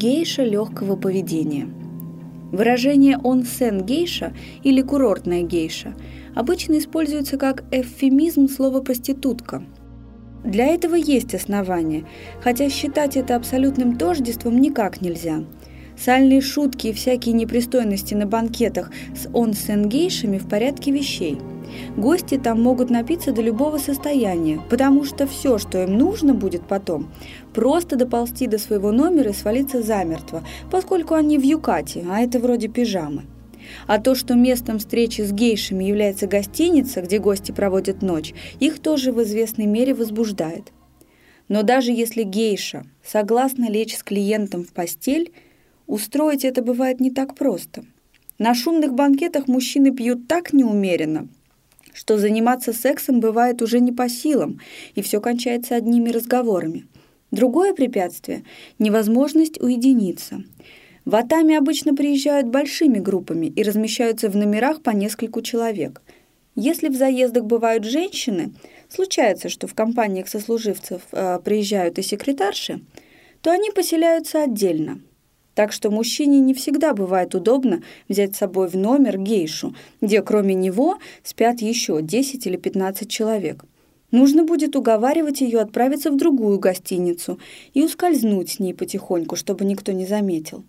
Гейша легкого поведения. Выражение «онсен гейша» или «курортная гейша» обычно используется как эвфемизм слова «проститутка». Для этого есть основания, хотя считать это абсолютным тождеством никак нельзя – Сальные шутки и всякие непристойности на банкетах с онсен-гейшами в порядке вещей. Гости там могут напиться до любого состояния, потому что все, что им нужно будет потом, просто доползти до своего номера и свалиться замертво, поскольку они в юкате, а это вроде пижамы. А то, что местом встречи с гейшами является гостиница, где гости проводят ночь, их тоже в известной мере возбуждает. Но даже если гейша согласна лечь с клиентом в постель – Устроить это бывает не так просто. На шумных банкетах мужчины пьют так неумеренно, что заниматься сексом бывает уже не по силам, и все кончается одними разговорами. Другое препятствие – невозможность уединиться. В Атаме обычно приезжают большими группами и размещаются в номерах по нескольку человек. Если в заездах бывают женщины, случается, что в компаниях сослуживцев э, приезжают и секретарши, то они поселяются отдельно – так что мужчине не всегда бывает удобно взять с собой в номер гейшу, где кроме него спят еще 10 или 15 человек. Нужно будет уговаривать ее отправиться в другую гостиницу и ускользнуть с ней потихоньку, чтобы никто не заметил.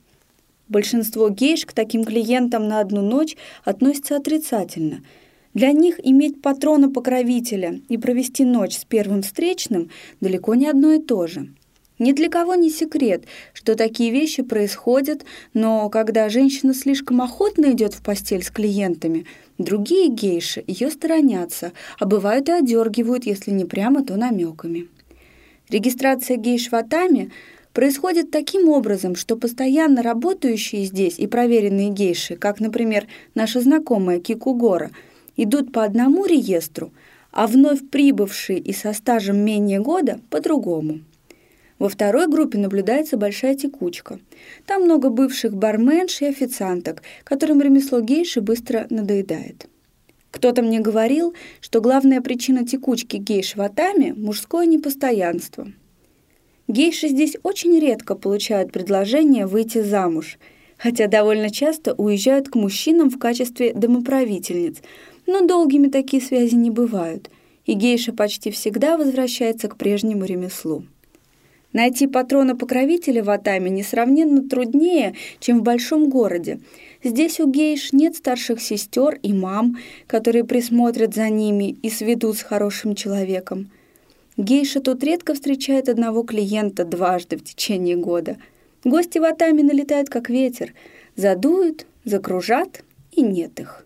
Большинство гейш к таким клиентам на одну ночь относятся отрицательно. Для них иметь патрона-покровителя и провести ночь с первым встречным далеко не одно и то же – ни для кого не секрет, что такие вещи происходят, но когда женщина слишком охотно идет в постель с клиентами, другие гейши ее сторонятся, а бывают и одергивают, если не прямо, то намеками. Регистрация гейш в Атаме происходит таким образом, что постоянно работающие здесь и проверенные гейши, как, например, наша знакомая Кикугора, идут по одному реестру, а вновь прибывшие и со стажем менее года – по другому. Во второй группе наблюдается большая текучка. Там много бывших барменш и официанток, которым ремесло гейши быстро надоедает. Кто-то мне говорил, что главная причина текучки гейш в Атаме – мужское непостоянство. Гейши здесь очень редко получают предложение выйти замуж, хотя довольно часто уезжают к мужчинам в качестве домоправительниц, но долгими такие связи не бывают, и гейша почти всегда возвращается к прежнему ремеслу. Найти патрона-покровителя в Атаме несравненно труднее, чем в большом городе. Здесь у гейш нет старших сестер и мам, которые присмотрят за ними и сведут с хорошим человеком. Гейша тут редко встречает одного клиента дважды в течение года. Гости в Атаме налетают как ветер, задуют, закружат, и нет их.